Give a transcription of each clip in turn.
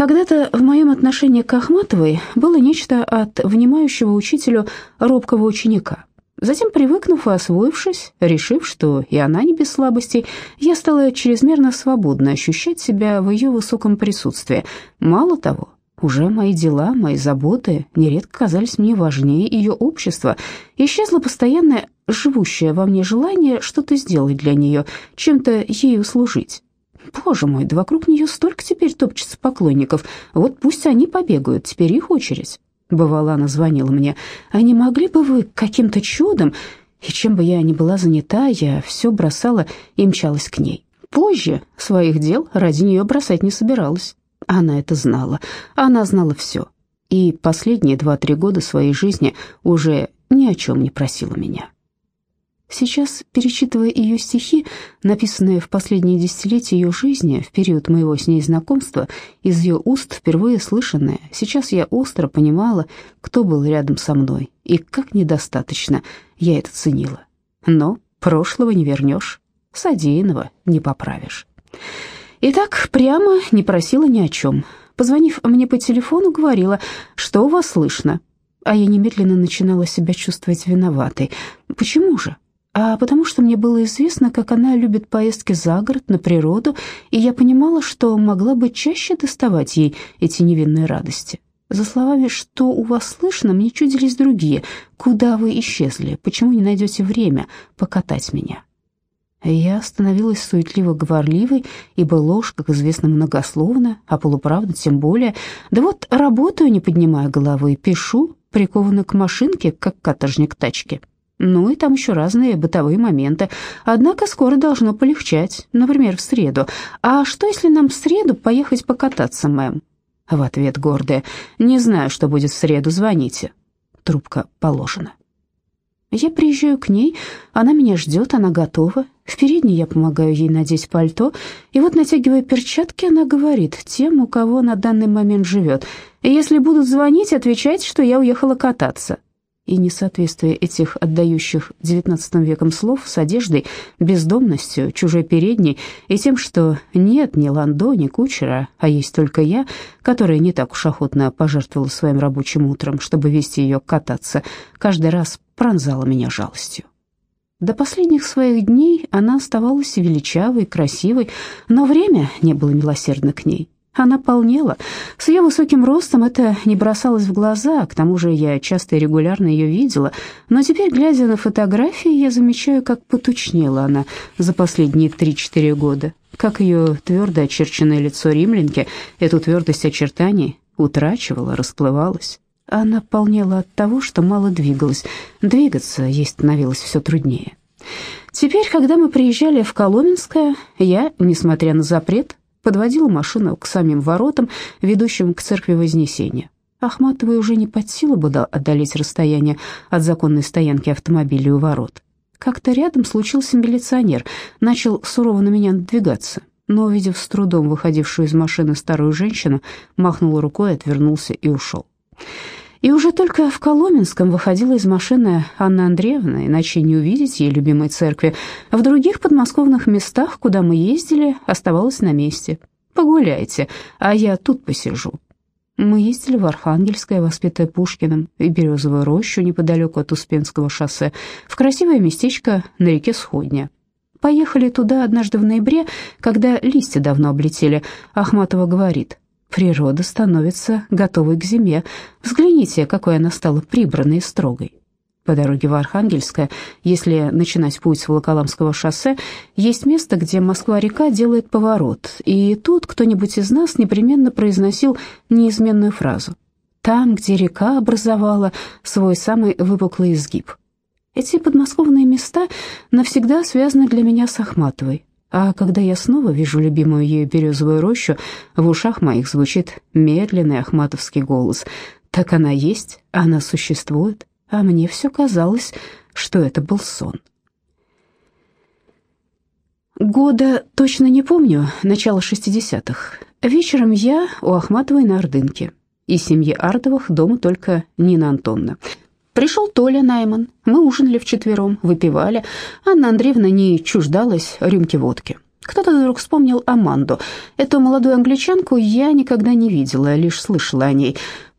Когда-то в моем отношении к Ахматовой было нечто от внимающего учителю робкого ученика. Затем, привыкнув и освоившись, решив, что и она не без слабостей, я стала чрезмерно свободно ощущать себя в ее высоком присутствии. Мало того, уже мои дела, мои заботы нередко казались мне важнее ее общества. Исчезло постоянное живущее во мне желание что-то сделать для нее, чем-то ею служить. Боже мой, да вокруг нее столько теперь топчется поклонников. Вот пусть они побегают, теперь их очередь. Бывало, она звонила мне. А не могли бы вы каким-то чудом... И чем бы я ни была занята, я все бросала и мчалась к ней. Позже своих дел ради нее бросать не собиралась. Она это знала. Она знала все. И последние два-три года своей жизни уже ни о чем не просила меня. Сейчас, перечитывая ее стихи, написанные в последние десятилетия ее жизни, в период моего с ней знакомства, из ее уст впервые слышанные, сейчас я остро понимала, кто был рядом со мной и как недостаточно я это ценила. Но прошлого не вернешь, содеянного не поправишь. И так прямо не просила ни о чем. Позвонив мне по телефону, говорила, что у вас слышно. А я немедленно начинала себя чувствовать виноватой. Почему же? А потому что мне было известно, как она любит поездки за город, на природу, и я понимала, что могла бы чаще доставать ей эти невинные радости. За словами «что у вас слышно» мне чудились другие. «Куда вы исчезли? Почему не найдете время покатать меня?» Я становилась суетливо говорливой, ибо ложь, как известно, многословна, а полуправда тем более. Да вот работаю, не поднимая головы, пишу, прикованную к машинке, как каторжник тачки. Ну и там еще разные бытовые моменты. Однако скоро должно полегчать, например, в среду. А что, если нам в среду поехать покататься, мэм? В ответ гордая. Не знаю, что будет в среду, звоните. Трубка положена. Я приезжаю к ней, она меня ждет, она готова. В передней я помогаю ей надеть пальто, и вот, натягивая перчатки, она говорит тем, у кого на данный момент живет. «Если будут звонить, отвечайте, что я уехала кататься» и несоответствие этих отдающих XIX веком слов с одеждой, бездомностью, чужой передней и тем, что нет ни Ландо, ни кучера, а есть только я, которая не так уж охотно пожертвовала своим рабочим утром, чтобы вести ее кататься, каждый раз пронзала меня жалостью. До последних своих дней она оставалась величавой, красивой, но время не было милосердно к ней. Она полнела. С ее высоким ростом это не бросалось в глаза, к тому же я часто и регулярно ее видела. Но теперь, глядя на фотографии, я замечаю, как потучнела она за последние три-четыре года, как ее твердо очерченное лицо римлянки эту твердость очертаний утрачивала, расплывалась. Она полнела от того, что мало двигалась. Двигаться ей становилось все труднее. Теперь, когда мы приезжали в Коломенское, я, несмотря на запрет, подводила машину к самим воротам, ведущим к церкви Вознесения. Ахматовой уже не под силу было одолеть расстояние от законной стоянки автомобиля у ворот. Как-то рядом случился милиционер, начал сурово на меня надвигаться, но, увидев с трудом выходившую из машины старую женщину, махнул рукой, отвернулся и ушел. И уже только в Коломенском выходила из машины Анна Андреевна, иначе не увидеть ей любимой церкви. В других подмосковных местах, куда мы ездили, оставалась на месте. «Погуляйте, а я тут посижу». Мы ездили в Архангельское, воспитое Пушкиным, и Березовую рощу неподалеку от Успенского шоссе, в красивое местечко на реке Сходня. Поехали туда однажды в ноябре, когда листья давно облетели. Ахматова говорит, Природа становится готовой к зиме. Взгляните, какой она стала прибранной и строгой. По дороге в Архангельское, если начинать путь с Волоколамского шоссе, есть место, где Москва-река делает поворот, и тут кто-нибудь из нас непременно произносил неизменную фразу «Там, где река образовала свой самый выпуклый изгиб». Эти подмосковные места навсегда связаны для меня с Ахматовой, а когда я снова вижу любимую ею березовую рощу, в ушах моих звучит медленный ахматовский голос. Так она есть, она существует, а мне все казалось, что это был сон. Года точно не помню, начало шестидесятых. Вечером я у Ахматовой на Ордынке. Из семьи Ардовых дома только Нина Антонна. Пришел Толя Найман. Мы ужинали вчетвером, выпивали. Анна Андреевна не чуждалась рюмки водки. Кто-то вдруг вспомнил Аманду. Эту молодую англичанку я никогда не видела, лишь слышала о ней.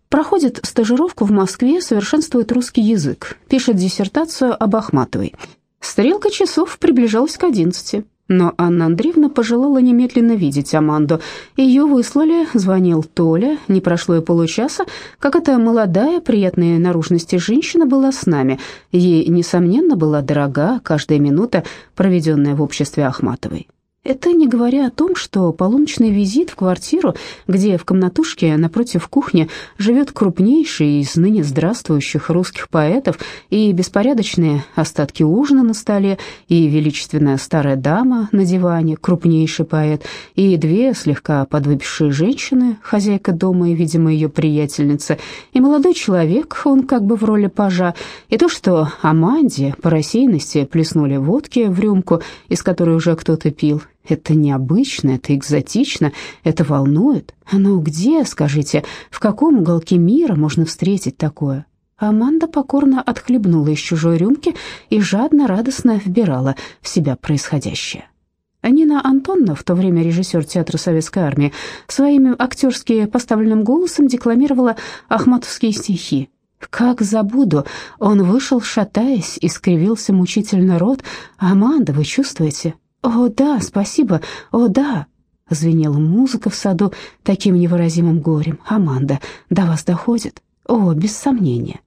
Проходит стажировку в Москве, совершенствует русский язык, пишет диссертацию об Ахматовой. Стрелка часов приближалась к одиннадцати. Но Анна Андреевна пожелала немедленно видеть Аманду. Ее выслали, звонил Толя. Не прошло и получаса, как эта молодая, приятной наружности женщина была с нами. Ей, несомненно, была дорога каждая минута, проведенная в обществе Ахматовой. Это не говоря о том, что полуночный визит в квартиру, где в комнатушке напротив кухни живет крупнейший из ныне здравствующих русских поэтов, и беспорядочные остатки ужина на столе, и величественная старая дама на диване, крупнейший поэт, и две слегка подвыпившие женщины, хозяйка дома и, видимо, ее приятельница, и молодой человек, он как бы в роли пажа, и то, что Аманде по рассеянности плеснули водки в рюмку, из которой уже кто-то пил, это необычно, это экзотично, это волнует. Но где, скажите, в каком уголке мира можно встретить такое? Аманда покорно отхлебнула из чужой рюмки и жадно, радостно вбирала в себя происходящее. Нина Антонна, в то время режиссер театра Советской Армии, своим актерски поставленным голосом декламировала ахматовские стихи. «Как забуду!» Он вышел, шатаясь, и скривился мучительно рот. «Аманда, вы чувствуете? «О, да, спасибо, о, да!» Звенела музыка в саду таким невыразимым горем. «Аманда, до вас доходит?» «О, без сомнения!»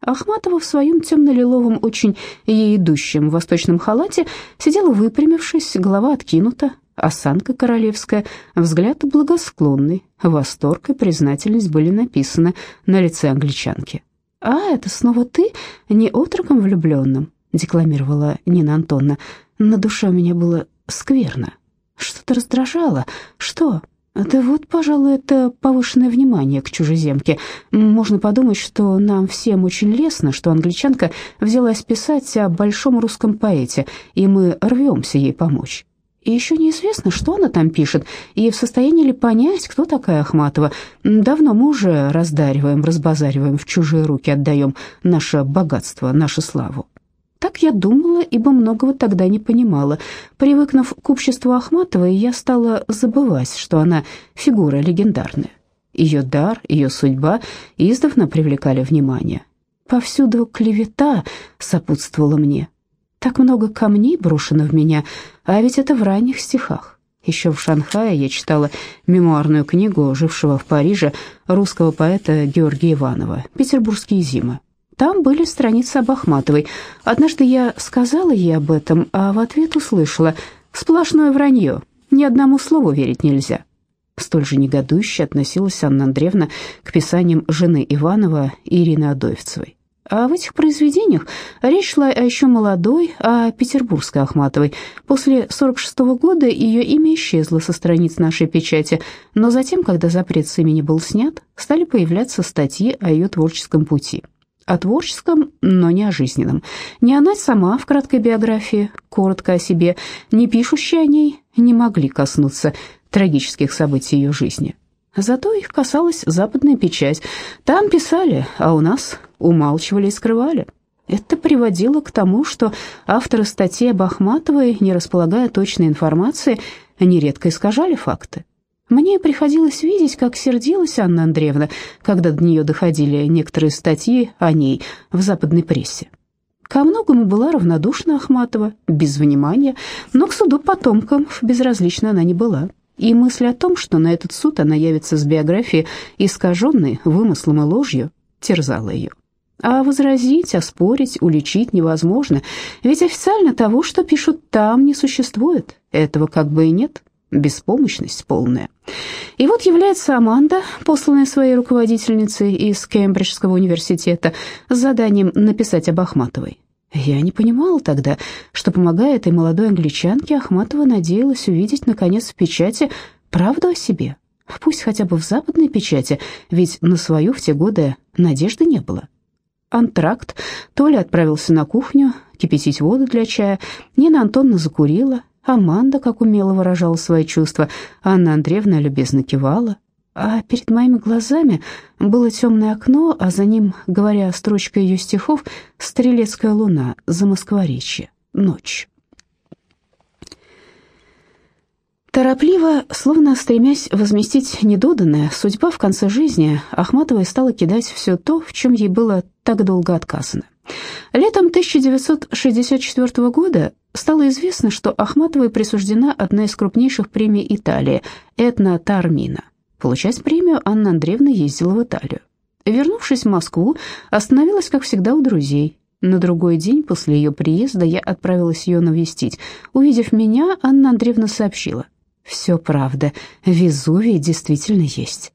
Ахматова в своем темно-лиловом, очень ей идущем восточном халате сидела выпрямившись, голова откинута, осанка королевская, взгляд благосклонный, восторг и признательность были написаны на лице англичанки. «А, это снова ты, не отроком влюбленным?» — декламировала Нина Антонна. На душе у меня было скверно. Что-то раздражало. Что? Да вот, пожалуй, это повышенное внимание к чужеземке. Можно подумать, что нам всем очень лестно, что англичанка взялась писать о большом русском поэте, и мы рвемся ей помочь. И еще неизвестно, что она там пишет, и в состоянии ли понять, кто такая Ахматова. Давно мы уже раздариваем, разбазариваем, в чужие руки отдаем наше богатство, нашу славу. Так я думала, ибо многого тогда не понимала. Привыкнув к обществу Ахматовой, я стала забывать, что она фигура легендарная. Ее дар, ее судьба издавна привлекали внимание. Повсюду клевета сопутствовала мне. Так много камней брошено в меня, а ведь это в ранних стихах. Еще в Шанхае я читала мемуарную книгу жившего в Париже русского поэта Георгия Иванова «Петербургские зимы». Там были страницы об Ахматовой. Однажды я сказала ей об этом, а в ответ услышала «Сплошное вранье, ни одному слову верить нельзя». Столь же негодующе относилась Анна Андреевна к писаниям жены Иванова Ирины Адоевцевой. А в этих произведениях речь шла о еще молодой, о петербургской Ахматовой. После 46 -го года ее имя исчезло со страниц нашей печати, но затем, когда запрет с имени был снят, стали появляться статьи о ее творческом пути о творческом, но не о жизненном. Не она сама в краткой биографии, коротко о себе, не пишущие о ней, не могли коснуться трагических событий ее жизни. Зато их касалась западная печать. Там писали, а у нас умалчивали и скрывали. Это приводило к тому, что авторы статьи об Ахматовой, не располагая точной информацией, нередко искажали факты. Мне приходилось видеть, как сердилась Анна Андреевна, когда до нее доходили некоторые статьи о ней в западной прессе. Ко многому была равнодушна Ахматова, без внимания, но к суду потомкам безразлична она не была. И мысль о том, что на этот суд она явится с биографией, искаженной вымыслом и ложью, терзала ее. А возразить, оспорить, уличить невозможно, ведь официально того, что пишут там, не существует. Этого как бы и нет беспомощность полная. И вот является Аманда, посланная своей руководительницей из Кембриджского университета, с заданием написать об Ахматовой. Я не понимала тогда, что, помогая этой молодой англичанке, Ахматова надеялась увидеть, наконец, в печати правду о себе. Пусть хотя бы в западной печати, ведь на свою в те годы надежды не было. Антракт Толя отправился на кухню кипятить воду для чая, Нина Антонна закурила, Аманда как умело выражала свои чувства, Анна Андреевна любезно кивала. А перед моими глазами было темное окно, а за ним, говоря строчкой ее стихов, «Стрелецкая луна», за Москворечье, ночь. Торопливо, словно стремясь возместить недоданное, судьба в конце жизни Ахматовой стала кидать все то, в чем ей было так долго отказано. Летом 1964 года стало известно, что Ахматовой присуждена одна из крупнейших премий Италии – Этна Тармина. Получать премию Анна Андреевна ездила в Италию. Вернувшись в Москву, остановилась, как всегда, у друзей. На другой день после ее приезда я отправилась ее навестить. Увидев меня, Анна Андреевна сообщила. «Все правда, Везувий действительно есть».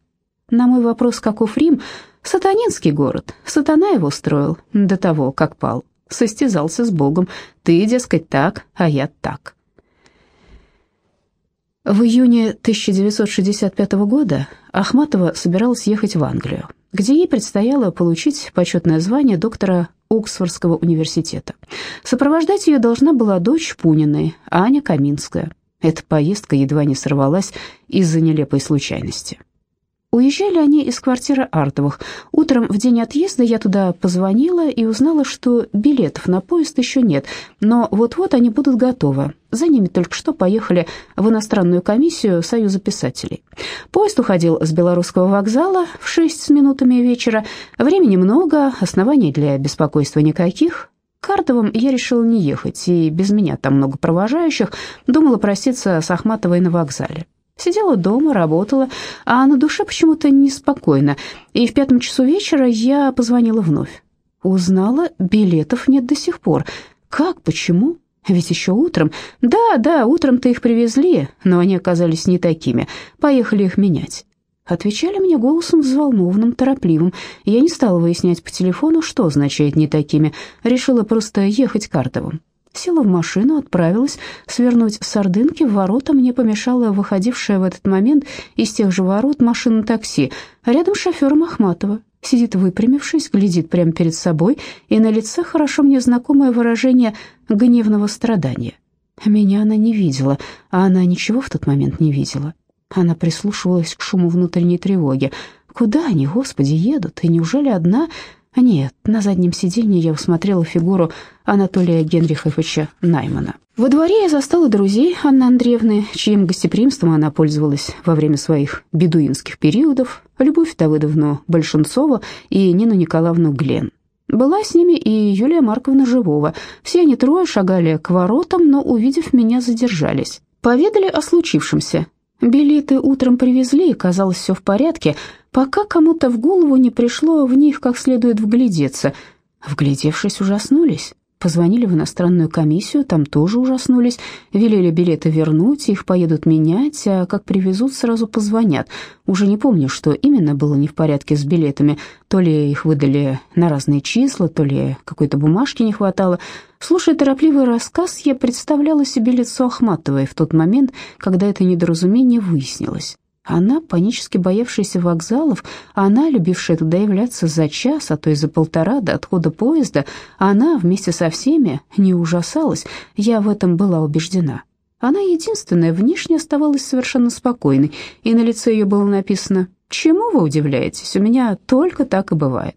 На мой вопрос, каков Рим, сатанинский город, сатана его строил до того, как пал. Состязался с Богом. Ты, дескать, так, а я так. В июне 1965 года Ахматова собиралась ехать в Англию, где ей предстояло получить почетное звание доктора Оксфордского университета. Сопровождать ее должна была дочь Пуниной, Аня Каминская. Эта поездка едва не сорвалась из-за нелепой случайности. Уезжали они из квартиры Артовых. Утром в день отъезда я туда позвонила и узнала, что билетов на поезд еще нет, но вот-вот они будут готовы. За ними только что поехали в иностранную комиссию Союза писателей. Поезд уходил с Белорусского вокзала в 6 с минутами вечера. Времени много, оснований для беспокойства никаких. К Артовым я решила не ехать, и без меня там много провожающих. Думала проститься с Ахматовой на вокзале. Сидела дома, работала, а на душе почему-то неспокойно. И в пятом часу вечера я позвонила вновь. Узнала, билетов нет до сих пор. Как, почему? Ведь еще утром... Да, да, утром-то их привезли, но они оказались не такими. Поехали их менять. Отвечали мне голосом взволнованным, торопливым. Я не стала выяснять по телефону, что означает «не такими». Решила просто ехать Картовым. Села в машину, отправилась. Свернуть с Ордынки в ворота мне помешала выходившая в этот момент из тех же ворот машина такси. Рядом с шофером Ахматова. Сидит выпрямившись, глядит прямо перед собой, и на лице хорошо мне знакомое выражение гневного страдания. Меня она не видела, а она ничего в тот момент не видела. Она прислушивалась к шуму внутренней тревоги. Куда они, Господи, едут? И неужели одна? Нет, на заднем сиденье я усмотрела фигуру Анатолия Генриховича Наймана. Во дворе я застала друзей Анны Андреевны, чьим гостеприимством она пользовалась во время своих бедуинских периодов, Любовь Давыдовну Большинцова и Нину Николаевну Глен. Была с ними и Юлия Марковна Живова. Все они трое шагали к воротам, но, увидев меня, задержались. Поведали о случившемся. Билеты утром привезли, казалось, все в порядке, пока кому-то в голову не пришло в них как следует вглядеться. Вглядевшись, ужаснулись. Позвонили в иностранную комиссию, там тоже ужаснулись, велели билеты вернуть, их поедут менять, а как привезут, сразу позвонят. Уже не помню, что именно было не в порядке с билетами, то ли их выдали на разные числа, то ли какой-то бумажки не хватало. Слушая торопливый рассказ, я представляла себе лицо Ахматовой в тот момент, когда это недоразумение выяснилось. Она, панически боявшаяся вокзалов, она, любившая туда являться за час, а то и за полтора до отхода поезда, она вместе со всеми не ужасалась, я в этом была убеждена. Она единственная внешне оставалась совершенно спокойной, и на лице ее было написано «Чему вы удивляетесь? У меня только так и бывает».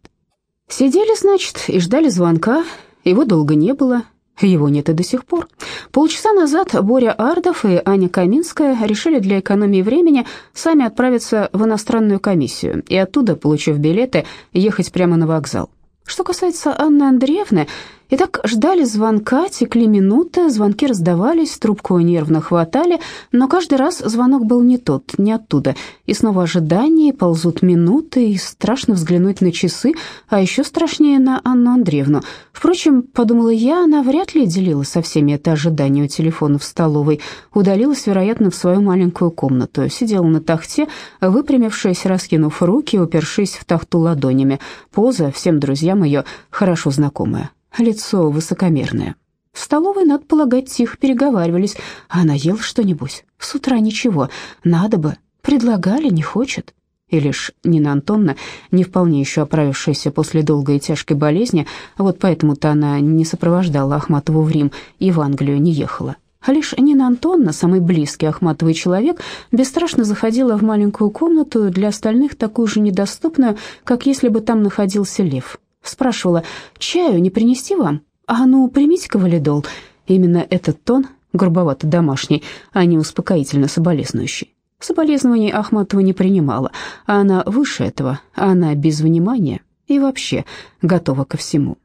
Сидели, значит, и ждали звонка, его долго не было, его нет и до сих пор. Полчаса назад Боря Ардов и Аня Каминская решили для экономии времени сами отправиться в иностранную комиссию и оттуда, получив билеты, ехать прямо на вокзал. Что касается Анны Андреевны, и так ждали звонка, текли минуты, звонки раздавались, трубку нервно хватали, но каждый раз звонок был не тот, не оттуда. И снова ожидание, ползут минуты, и страшно взглянуть на часы, а еще страшнее на Анну Андреевну. Впрочем, подумала я, она вряд ли делила со всеми это ожидание у телефона в столовой. Удалилась, вероятно, в свою маленькую комнату, сидела на тахте, выпрямившись, раскинув руки, упершись в тахту ладонями. Поза всем друзьям ее хорошо знакомая лицо высокомерное. В столовой, надо полагать, тихо переговаривались. А она ела что-нибудь? С утра ничего. Надо бы. Предлагали, не хочет. И лишь Нина Антонна, не вполне еще оправившаяся после долгой и тяжкой болезни, вот поэтому-то она не сопровождала Ахматову в Рим и в Англию не ехала. А лишь Нина Антонна, самый близкий Ахматовый человек, бесстрашно заходила в маленькую комнату, для остальных такую же недоступную, как если бы там находился лев. Спрашивала, чаю не принести вам? А ну, примите-ка валидол. Именно этот тон, грубовато-домашний, а не успокоительно соболезнующий. Соболезнований Ахматова не принимала, а она выше этого, а она без внимания и вообще готова ко всему.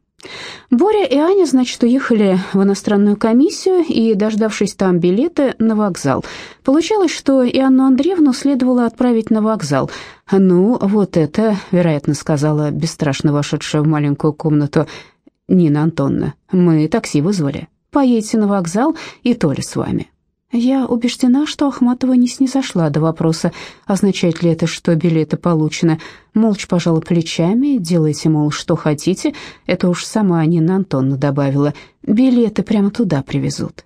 Боря и Аня, значит, уехали в иностранную комиссию и, дождавшись там билеты, на вокзал. Получалось, что и Анну Андреевну следовало отправить на вокзал. «Ну, вот это», — вероятно, сказала бесстрашно вошедшая в маленькую комнату Нина Антонна. «Мы такси вызвали. Поедете на вокзал, и Толя с вами». Я убеждена, что Ахматова не снизошла до вопроса, означает ли это, что билеты получены. Молча пожала плечами, делайте, мол, что хотите. Это уж сама Нина Антонна добавила. Билеты прямо туда привезут.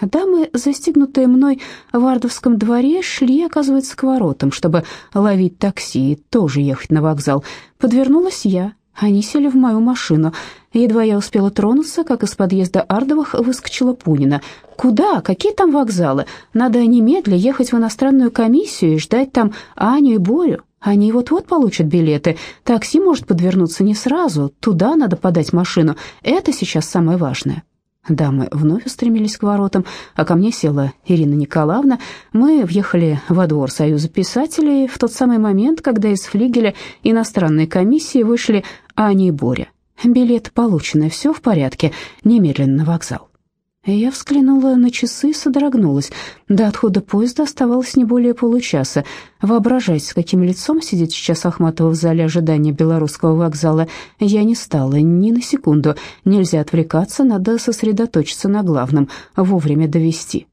Дамы, застигнутые мной в Ардовском дворе, шли, оказывается, к воротам, чтобы ловить такси и тоже ехать на вокзал. Подвернулась я. Они сели в мою машину. Едва я успела тронуться, как из подъезда Ардовых выскочила Пунина. «Куда? Какие там вокзалы? Надо немедля ехать в иностранную комиссию и ждать там Аню и Борю. Они вот-вот получат билеты. Такси может подвернуться не сразу. Туда надо подать машину. Это сейчас самое важное». Дамы вновь устремились к воротам, а ко мне села Ирина Николаевна. Мы въехали во двор Союза писателей в тот самый момент, когда из флигеля иностранной комиссии вышли Аня и Боря. Билет получены, все в порядке, немедленно на вокзал. Я взглянула на часы и содрогнулась. До отхода поезда оставалось не более получаса. Воображать, с каким лицом сидит сейчас Ахматова в зале ожидания белорусского вокзала, я не стала ни на секунду. Нельзя отвлекаться, надо сосредоточиться на главном, вовремя довести.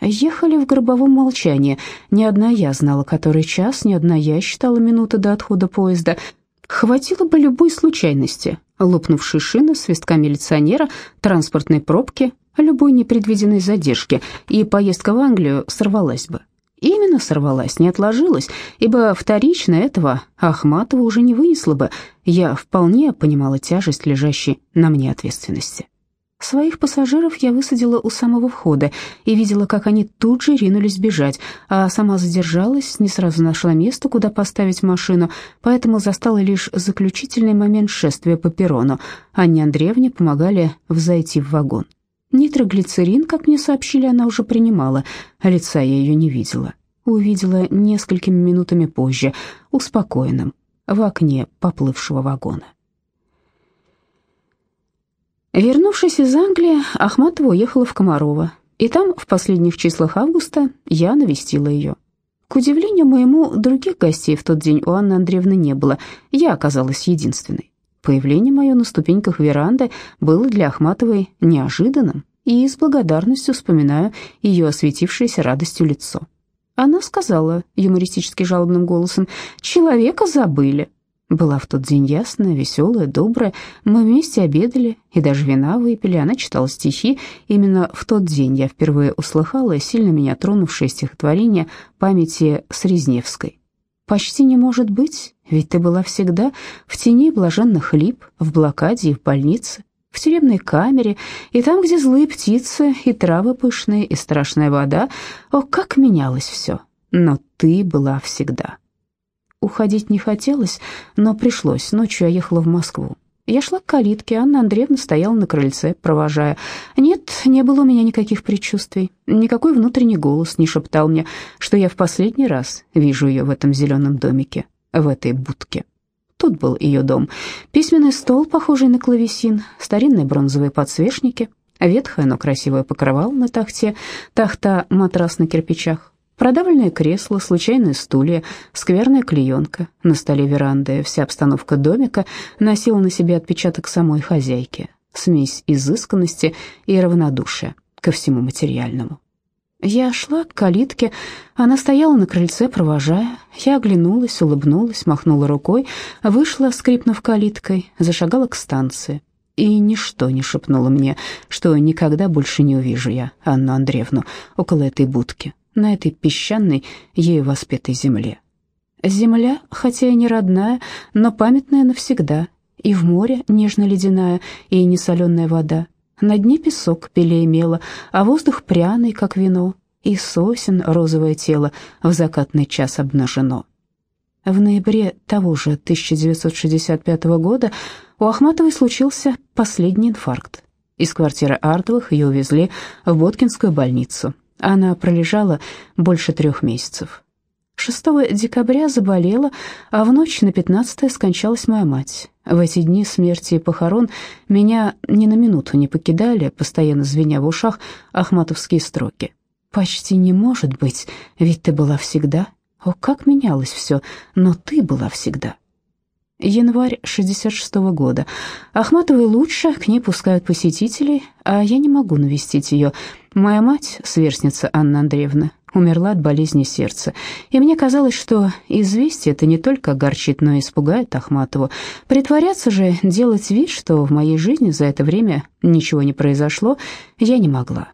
Ехали в гробовом молчании. Ни одна я знала, который час, ни одна я считала минуты до отхода поезда — Хватило бы любой случайности, лопнувшей шины, свистка милиционера, транспортной пробки, любой непредвиденной задержки, и поездка в Англию сорвалась бы. Именно сорвалась, не отложилась, ибо вторично этого Ахматова уже не вынесла бы. Я вполне понимала тяжесть лежащей на мне ответственности. Своих пассажиров я высадила у самого входа и видела, как они тут же ринулись бежать, а сама задержалась, не сразу нашла место, куда поставить машину, поэтому застала лишь заключительный момент шествия по перрону. Анне Андреевне помогали взойти в вагон. Нитроглицерин, как мне сообщили, она уже принимала, а лица я ее не видела. Увидела несколькими минутами позже, успокоенным, в окне поплывшего вагона. Вернувшись из Англии, Ахматова уехала в Комарово, и там в последних числах августа я навестила ее. К удивлению моему, других гостей в тот день у Анны Андреевны не было, я оказалась единственной. Появление мое на ступеньках веранды было для Ахматовой неожиданным, и с благодарностью вспоминаю ее осветившееся радостью лицо. Она сказала юмористически жалобным голосом, «Человека забыли». Была в тот день ясная, веселая, добрая. Мы вместе обедали и даже вина выпили. Она читала стихи. Именно в тот день я впервые услыхала сильно меня тронувшее стихотворение памяти Срезневской. «Почти не может быть, ведь ты была всегда в тени блаженных лип, в блокаде и в больнице, в тюремной камере, и там, где злые птицы, и травы пышные, и страшная вода. О, как менялось все! Но ты была всегда». Уходить не хотелось, но пришлось. Ночью я ехала в Москву. Я шла к калитке, Анна Андреевна стояла на крыльце, провожая. Нет, не было у меня никаких предчувствий. Никакой внутренний голос не шептал мне, что я в последний раз вижу ее в этом зеленом домике, в этой будке. Тут был ее дом. Письменный стол, похожий на клавесин, старинные бронзовые подсвечники, ветхое, но красивое покрывало на тахте, тахта матрас на кирпичах, Продавленное кресло, случайные стулья, скверная клеенка. На столе веранды вся обстановка домика носила на себе отпечаток самой хозяйки. Смесь изысканности и равнодушия ко всему материальному. Я шла к калитке, она стояла на крыльце, провожая. Я оглянулась, улыбнулась, махнула рукой, вышла, скрипнув калиткой, зашагала к станции. И ничто не шепнуло мне, что никогда больше не увижу я Анну Андреевну около этой будки на этой песчаной, ею воспетой земле. Земля, хотя и не родная, но памятная навсегда, и в море нежно-ледяная, и несоленая вода. На дне песок белее мела, а воздух пряный, как вино, и сосен розовое тело в закатный час обнажено. В ноябре того же 1965 года у Ахматовой случился последний инфаркт. Из квартиры Артовых ее увезли в Боткинскую больницу. Она пролежала больше трех месяцев. 6 декабря заболела, а в ночь на 15 скончалась моя мать. В эти дни смерти и похорон меня ни на минуту не покидали, постоянно звеня в ушах ахматовские строки. «Почти не может быть, ведь ты была всегда. О, как менялось все, но ты была всегда». Январь 66 -го года. Ахматовой лучше, к ней пускают посетителей, а я не могу навестить ее. Моя мать, сверстница Анна Андреевна, умерла от болезни сердца. И мне казалось, что известие это не только огорчит, но и испугает Ахматову. Притворяться же, делать вид, что в моей жизни за это время ничего не произошло, я не могла.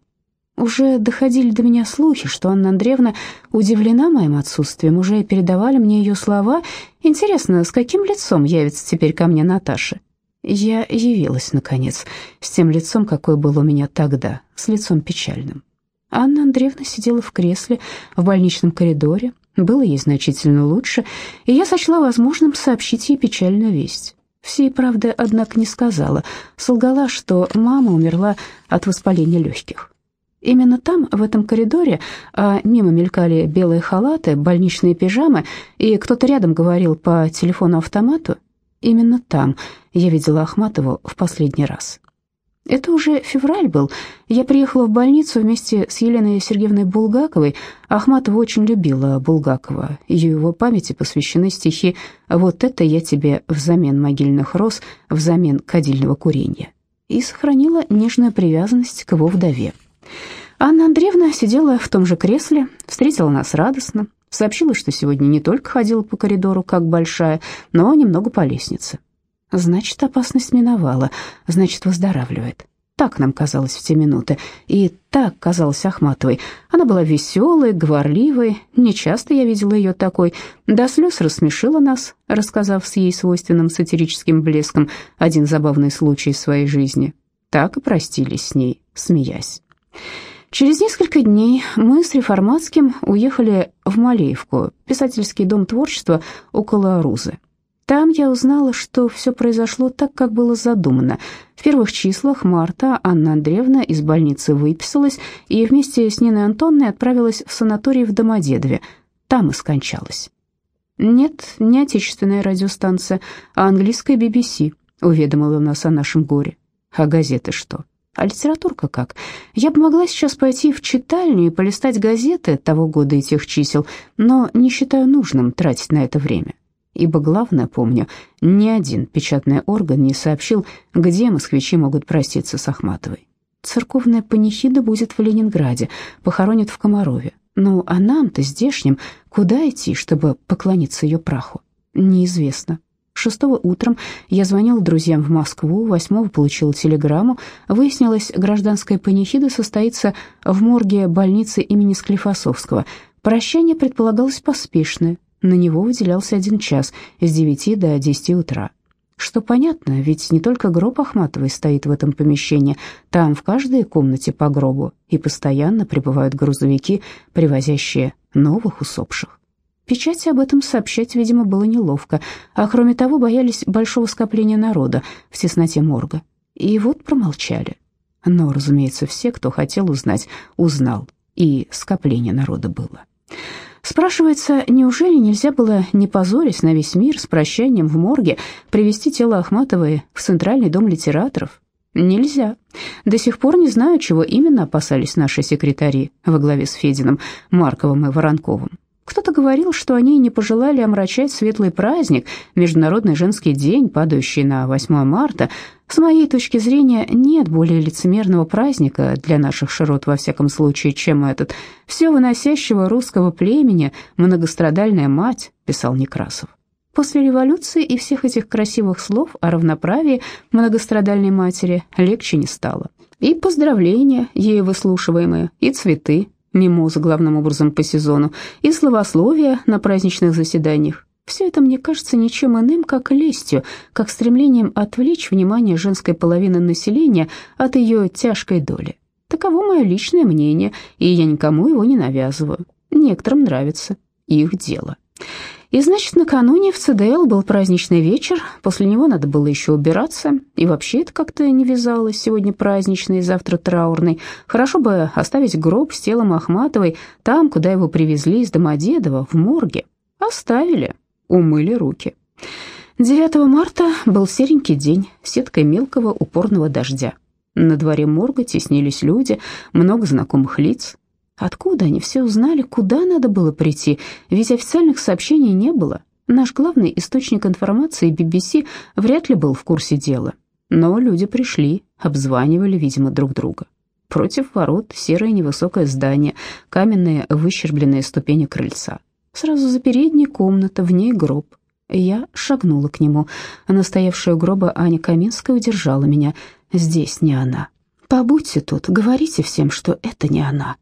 Уже доходили до меня слухи, что Анна Андреевна удивлена моим отсутствием, уже передавали мне ее слова. Интересно, с каким лицом явится теперь ко мне Наташа? Я явилась, наконец, с тем лицом, какое было у меня тогда, с лицом печальным. Анна Андреевна сидела в кресле в больничном коридоре, было ей значительно лучше, и я сочла возможным сообщить ей печальную весть. Всей правды, однако, не сказала, солгала, что мама умерла от воспаления легких. Именно там, в этом коридоре, а мимо мелькали белые халаты, больничные пижамы, и кто-то рядом говорил по телефону-автомату, именно там я видела Ахматову в последний раз. Это уже февраль был. Я приехала в больницу вместе с Еленой Сергеевной Булгаковой. Ахматова очень любила Булгакова. Ее его памяти посвящены стихи «Вот это я тебе взамен могильных роз, взамен кадильного курения». И сохранила нежную привязанность к его вдове. Анна Андреевна сидела в том же кресле, встретила нас радостно, сообщила, что сегодня не только ходила по коридору, как большая, но немного по лестнице. Значит, опасность миновала, значит, выздоравливает. Так нам казалось в те минуты, и так казалось Ахматовой. Она была веселой, говорливой, нечасто я видела ее такой. До слез рассмешила нас, рассказав с ей свойственным сатирическим блеском один забавный случай из своей жизни. Так и простились с ней, смеясь. Через несколько дней мы с Реформатским уехали в Малеевку, писательский дом творчества около Рузы. Там я узнала, что все произошло так, как было задумано. В первых числах марта Анна Андреевна из больницы выписалась и вместе с Ниной Антонной отправилась в санаторий в Домодедове. Там и скончалась. Нет, не отечественная радиостанция, а английская BBC уведомила нас о нашем горе. А газеты что? А литературка как? Я бы могла сейчас пойти в читальню и полистать газеты того года и тех чисел, но не считаю нужным тратить на это время ибо главное, помню, ни один печатный орган не сообщил, где москвичи могут проститься с Ахматовой. Церковная панихида будет в Ленинграде, похоронят в Комарове. Ну, а нам-то здешним куда идти, чтобы поклониться ее праху? Неизвестно. Шестого утром я звонил друзьям в Москву, восьмого получил телеграмму. Выяснилось, гражданская панихида состоится в морге больницы имени Склифосовского. Прощание предполагалось поспешное, на него выделялся один час с 9 до 10 утра. Что понятно, ведь не только гроб Ахматовой стоит в этом помещении, там в каждой комнате по гробу и постоянно прибывают грузовики, привозящие новых усопших. Печати об этом сообщать, видимо, было неловко, а кроме того боялись большого скопления народа в тесноте морга. И вот промолчали. Но, разумеется, все, кто хотел узнать, узнал, и скопление народа было. Спрашивается, неужели нельзя было, не позорясь на весь мир, с прощанием в морге, привести тело Ахматовой в Центральный дом литераторов? Нельзя. До сих пор не знаю, чего именно опасались наши секретари во главе с Фединым, Марковым и Воронковым. Кто-то говорил, что они не пожелали омрачать светлый праздник, Международный женский день, падающий на 8 марта. С моей точки зрения, нет более лицемерного праздника для наших широт, во всяком случае, чем этот. «Все выносящего русского племени, многострадальная мать», — писал Некрасов. После революции и всех этих красивых слов о равноправии многострадальной матери легче не стало. И поздравления, ею выслушиваемые, и цветы, мимозы главным образом по сезону, и словословия на праздничных заседаниях. Все это мне кажется ничем иным, как лестью, как стремлением отвлечь внимание женской половины населения от ее тяжкой доли. Таково мое личное мнение, и я никому его не навязываю. Некоторым нравится их дело. И, значит, накануне в ЦДЛ был праздничный вечер, после него надо было еще убираться, и вообще это как-то не вязалось, сегодня праздничный, завтра траурный. Хорошо бы оставить гроб с телом Ахматовой там, куда его привезли из Домодедова, в морге. Оставили, умыли руки. 9 марта был серенький день, сеткой мелкого упорного дождя. На дворе морга теснились люди, много знакомых лиц. Откуда они все узнали, куда надо было прийти? Ведь официальных сообщений не было. Наш главный источник информации, BBC, вряд ли был в курсе дела. Но люди пришли, обзванивали, видимо, друг друга. Против ворот серое невысокое здание, каменные выщербленные ступени крыльца. Сразу за передней комната, в ней гроб. Я шагнула к нему. Настоявшая у гроба Аня Каминская удержала меня. «Здесь не она. Побудьте тут, говорите всем, что это не она».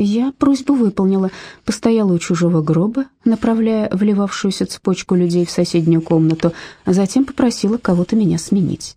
Я просьбу выполнила, постояла у чужого гроба, направляя вливавшуюся цепочку людей в соседнюю комнату, а затем попросила кого-то меня сменить.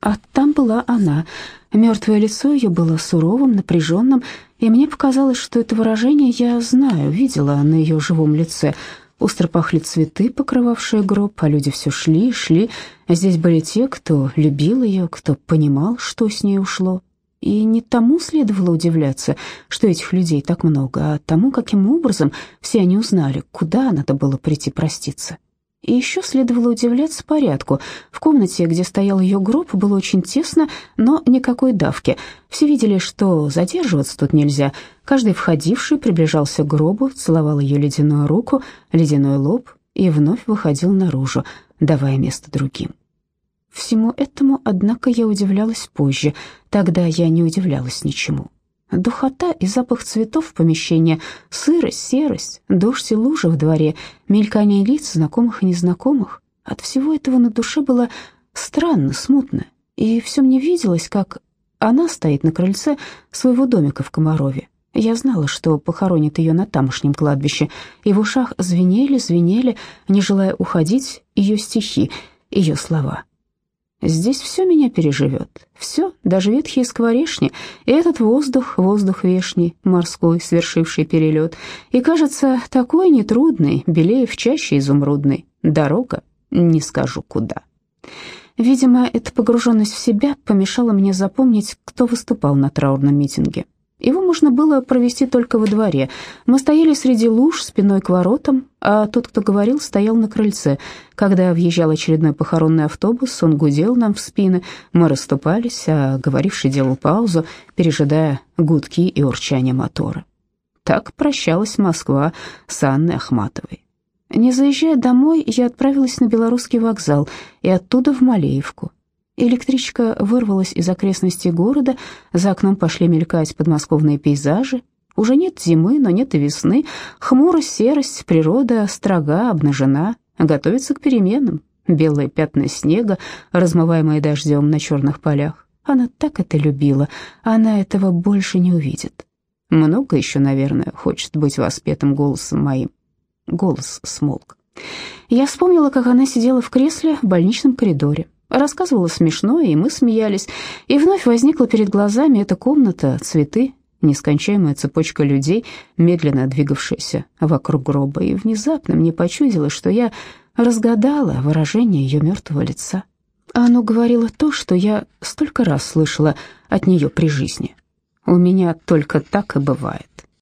А там была она. Мертвое лицо ее было суровым, напряженным, и мне показалось, что это выражение я знаю, видела на ее живом лице. Остро пахли цветы, покрывавшие гроб, а люди все шли, шли. Здесь были те, кто любил ее, кто понимал, что с ней ушло. И не тому следовало удивляться, что этих людей так много, а тому, каким образом все они узнали, куда надо было прийти проститься. И еще следовало удивляться порядку. В комнате, где стоял ее гроб, было очень тесно, но никакой давки. Все видели, что задерживаться тут нельзя. Каждый входивший приближался к гробу, целовал ее ледяную руку, ледяной лоб и вновь выходил наружу, давая место другим. Всему этому, однако, я удивлялась позже. Тогда я не удивлялась ничему. Духота и запах цветов в помещении, сырость, серость, дождь и лужи в дворе, мелькание лиц, знакомых и незнакомых. От всего этого на душе было странно, смутно. И все мне виделось, как она стоит на крыльце своего домика в Комарове. Я знала, что похоронят ее на тамошнем кладбище, и в ушах звенели, звенели, не желая уходить, ее стихи, ее слова. Здесь все меня переживет, все, даже ветхие скворечни, и этот воздух, воздух вешний, морской, свершивший перелет, и, кажется, такой нетрудный, белее в чаще изумрудный, дорога, не скажу куда. Видимо, эта погруженность в себя помешала мне запомнить, кто выступал на траурном митинге. Его можно было провести только во дворе. Мы стояли среди луж, спиной к воротам, а тот, кто говорил, стоял на крыльце. Когда въезжал очередной похоронный автобус, он гудел нам в спины, мы расступались, а говоривший делал паузу, пережидая гудки и урчание мотора. Так прощалась Москва с Анной Ахматовой. Не заезжая домой, я отправилась на Белорусский вокзал и оттуда в Малеевку. Электричка вырвалась из окрестностей города, за окном пошли мелькать подмосковные пейзажи. Уже нет зимы, но нет и весны. Хмурость, серость, природа строга, обнажена, готовится к переменам. Белые пятна снега, размываемые дождем на черных полях. Она так это любила, она этого больше не увидит. Много еще, наверное, хочет быть воспетым голосом моим. Голос смолк. Я вспомнила, как она сидела в кресле в больничном коридоре. Рассказывала смешно, и мы смеялись, и вновь возникла перед глазами эта комната, цветы, нескончаемая цепочка людей, медленно двигавшаяся вокруг гроба, и внезапно мне почудилось, что я разгадала выражение ее мертвого лица. Оно говорило то, что я столько раз слышала от нее при жизни. У меня только так и бывает.